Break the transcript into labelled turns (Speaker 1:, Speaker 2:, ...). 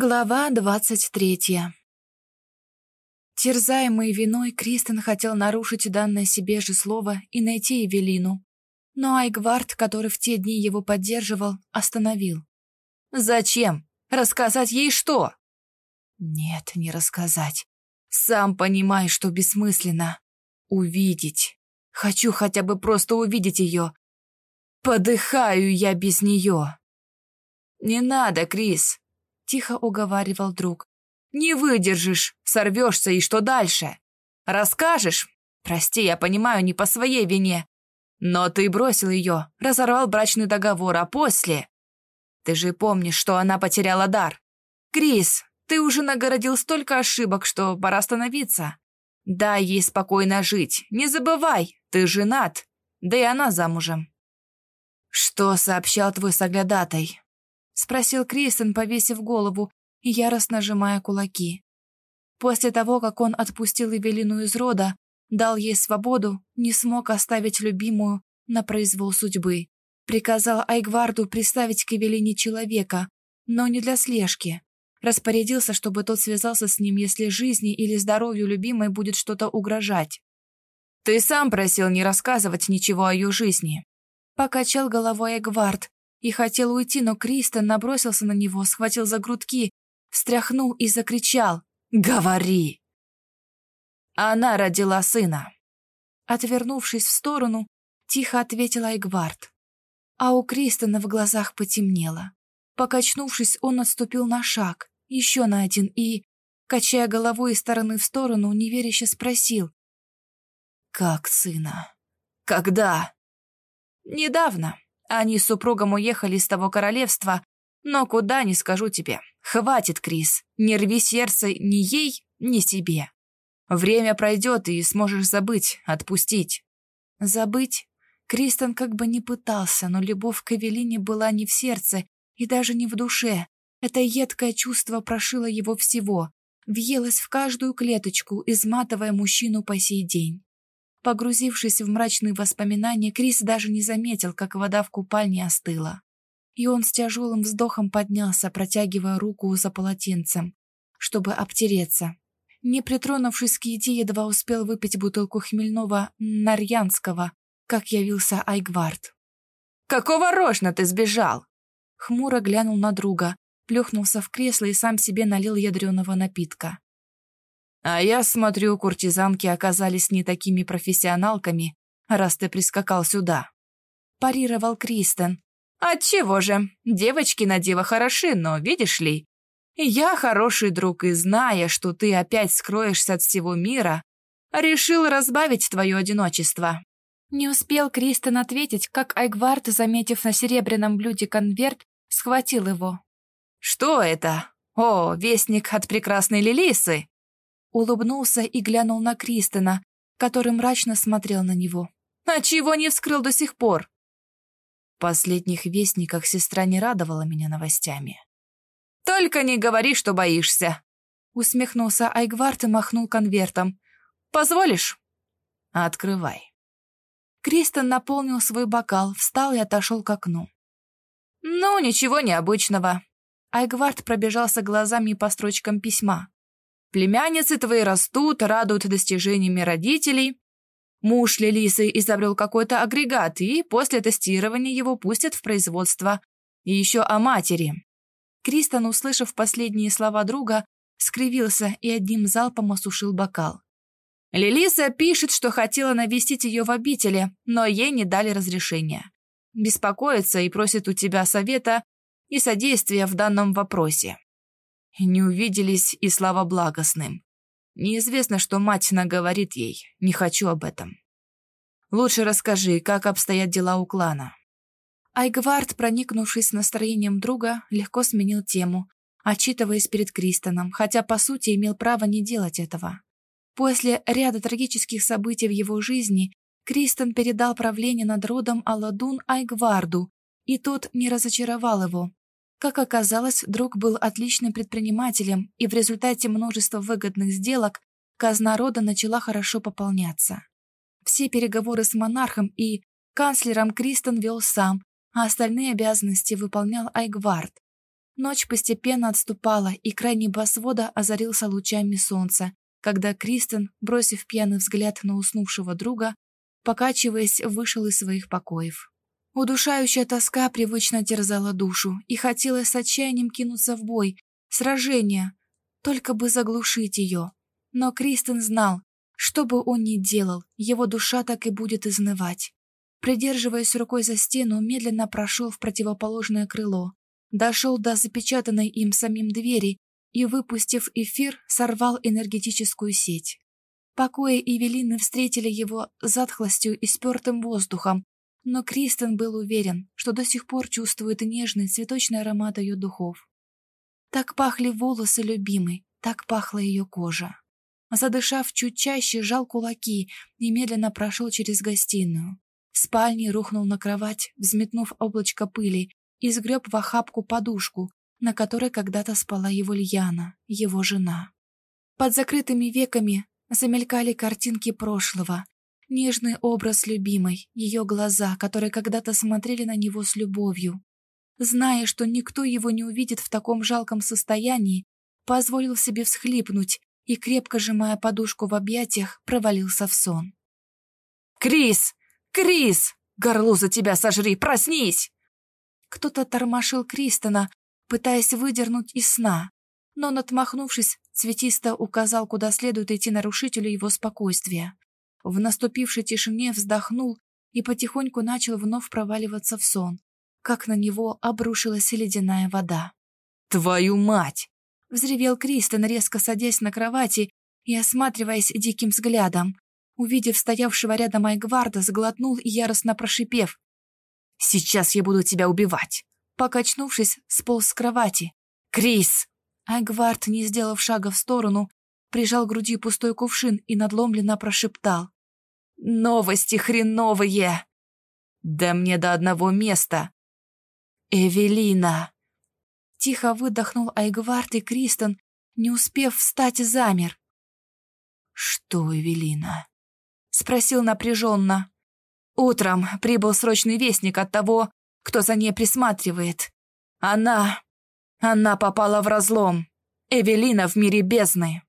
Speaker 1: Глава двадцать третья Терзаемый виной, Кристен хотел нарушить данное себе же слово и найти Эвелину. Но Айгвард, который в те дни его поддерживал, остановил.
Speaker 2: «Зачем? Рассказать ей что?»
Speaker 1: «Нет, не рассказать. Сам понимаешь, что бессмысленно. Увидеть. Хочу хотя бы просто увидеть ее. Подыхаю я без нее».
Speaker 2: «Не надо, Крис
Speaker 1: тихо уговаривал друг.
Speaker 2: «Не выдержишь, сорвешься, и что дальше? Расскажешь? Прости, я понимаю, не по своей вине. Но ты бросил ее, разорвал брачный договор, а после... Ты же помнишь, что она потеряла дар. Крис, ты уже нагородил столько ошибок, что пора остановиться. Дай ей спокойно жить. Не забывай, ты женат, да и она замужем».
Speaker 1: «Что сообщал твой соглядатай?» Спросил Кристен, повесив голову и яростно сжимая кулаки. После того, как он отпустил Эвелину из рода, дал ей свободу, не смог оставить любимую на произвол судьбы. Приказал Айгварду приставить к Эвелине человека, но не для слежки. Распорядился, чтобы тот связался с ним, если жизни или здоровью любимой будет что-то угрожать.
Speaker 2: «Ты сам просил не рассказывать ничего о ее жизни»,
Speaker 1: Покачал головой Эгвард, и хотел уйти, но Кристен набросился на него, схватил за грудки, встряхнул и закричал «Говори!».
Speaker 2: Она родила сына.
Speaker 1: Отвернувшись в сторону, тихо ответила Эгвард. А у Кристена в глазах потемнело. Покачнувшись, он отступил на шаг, еще на один, и, качая головой из стороны в сторону, неверяще спросил. «Как сына? Когда?»
Speaker 2: «Недавно», они с супругом уехали из того королевства, но куда, не скажу тебе. Хватит, Крис, не рви сердце ни ей, ни себе. Время пройдет, и сможешь забыть, отпустить.
Speaker 1: Забыть? Кристен как бы не пытался, но любовь к Эвелине была не в сердце и даже не в душе. Это едкое чувство прошило его всего, въелось в каждую клеточку, изматывая мужчину по сей день. Погрузившись в мрачные воспоминания, Крис даже не заметил, как вода в купальне остыла. И он с тяжелым вздохом поднялся, протягивая руку за полотенцем, чтобы обтереться. Не притронувшись к еде, едва успел выпить бутылку хмельного нарьянского, как явился Айгвард.
Speaker 2: «Какого рожна ты сбежал?»
Speaker 1: Хмуро глянул на друга, плюхнулся в кресло и сам себе налил ядреного напитка.
Speaker 2: А я смотрю, куртизанки оказались не такими профессионалками, раз ты прискакал сюда.
Speaker 1: Парировал Кристен.
Speaker 2: Отчего же? Девочки на диво хороши, но, видишь ли, я хороший друг и, зная, что ты опять скроешься от всего мира, решил разбавить твое одиночество.
Speaker 1: Не успел Кристен ответить, как Айгвард, заметив на серебряном блюде конверт, схватил его.
Speaker 2: «Что это? О, вестник от прекрасной Лилисы!»
Speaker 1: Улыбнулся и глянул на Кристина, который мрачно смотрел на него.
Speaker 2: «А чего не вскрыл до сих пор?»
Speaker 1: В последних вестниках сестра не радовала меня новостями.
Speaker 2: «Только не говори, что боишься!»
Speaker 1: Усмехнулся Айгвард и махнул конвертом.
Speaker 2: «Позволишь?»
Speaker 1: «Открывай». Кристен наполнил свой бокал, встал и отошел к окну.
Speaker 2: «Ну, ничего необычного».
Speaker 1: Айгвард пробежался глазами по строчкам письма.
Speaker 2: Племянницы твои растут, радуют достижениями родителей. Муж Лилисы изобрел какой-то агрегат, и после тестирования его пустят в производство. И еще о матери».
Speaker 1: Кристон, услышав последние слова друга, скривился и одним залпом осушил бокал.
Speaker 2: Лилиса пишет, что хотела навестить ее в обители, но ей не дали разрешения. Беспокоится и просит у тебя совета и содействия в данном вопросе. Не увиделись, и слава благостным. Неизвестно, что мать наговорит ей, не хочу об этом. Лучше расскажи, как обстоят дела у клана.
Speaker 1: Айгвард, проникнувшись настроением друга, легко сменил тему, отчитываясь перед Кристоном, хотя, по сути, имел право не делать этого. После ряда трагических событий в его жизни Кристон передал правление над родом Аладун Айгварду, и тот не разочаровал его, как оказалось, друг был отличным предпринимателем, и в результате множества выгодных сделок казна рода начала хорошо пополняться. Все переговоры с монархом и канцлером Кристен вел сам, а остальные обязанности выполнял Айгвард. Ночь постепенно отступала, и край небосвода озарился лучами солнца, когда Кристен, бросив пьяный взгляд на уснувшего друга, покачиваясь, вышел из своих покоев. Удушающая тоска привычно терзала душу, и хотелось с отчаянием кинуться в бой, сражение, только бы заглушить ее. Но Кристен знал, что бы он ни делал, его душа так и будет изнывать. Придерживаясь рукой за стену, медленно прошел в противоположное крыло, дошел до запечатанной им самим двери и, выпустив эфир, сорвал энергетическую сеть. Покои Эвелины встретили его затхлостью и спертым воздухом, но Кристен был уверен, что до сих пор чувствует нежный цветочный аромат ее духов. Так пахли волосы любимой, так пахла ее кожа. Задышав чуть чаще, жал кулаки и медленно прошел через гостиную. В спальне рухнул на кровать, взметнув облачко пыли, и сгреб в охапку подушку, на которой когда-то спала его Льяна, его жена. Под закрытыми веками замелькали картинки прошлого, нежный образ любимой, ее глаза, которые когда-то смотрели на него с любовью. Зная, что никто его не увидит в таком жалком состоянии, позволил себе всхлипнуть и, крепко сжимая подушку в объятиях, провалился в сон.
Speaker 2: «Крис! Крис! Горлу за тебя сожри! Проснись!»
Speaker 1: Кто-то тормошил Кристона, пытаясь выдернуть из сна, но, отмахнувшись, цветисто указал, куда следует идти нарушителю его спокойствия. В наступившей тишине вздохнул и потихоньку начал вновь проваливаться в сон, как на него обрушилась ледяная вода.
Speaker 2: «Твою мать!»
Speaker 1: — взревел Кристен, резко садясь на кровати и осматриваясь диким взглядом. Увидев стоявшего рядом Айгварда, сглотнул и яростно прошипев.
Speaker 2: Сейчас я буду тебя убивать!»
Speaker 1: Покачнувшись, сполз с кровати.
Speaker 2: «Крис!»
Speaker 1: Айгвард, не сделав шага в сторону, прижал к груди пустой кувшин и надломленно прошептал.
Speaker 2: «Новости хреновые!» «Да мне до одного места!» «Эвелина!»
Speaker 1: Тихо выдохнул Айгвард и Кристен, не успев встать, замер.
Speaker 2: «Что, Эвелина?»
Speaker 1: — спросил напряженно.
Speaker 2: Утром прибыл срочный вестник от того, кто за ней присматривает. Она... Она попала в разлом. Эвелина в мире бездны.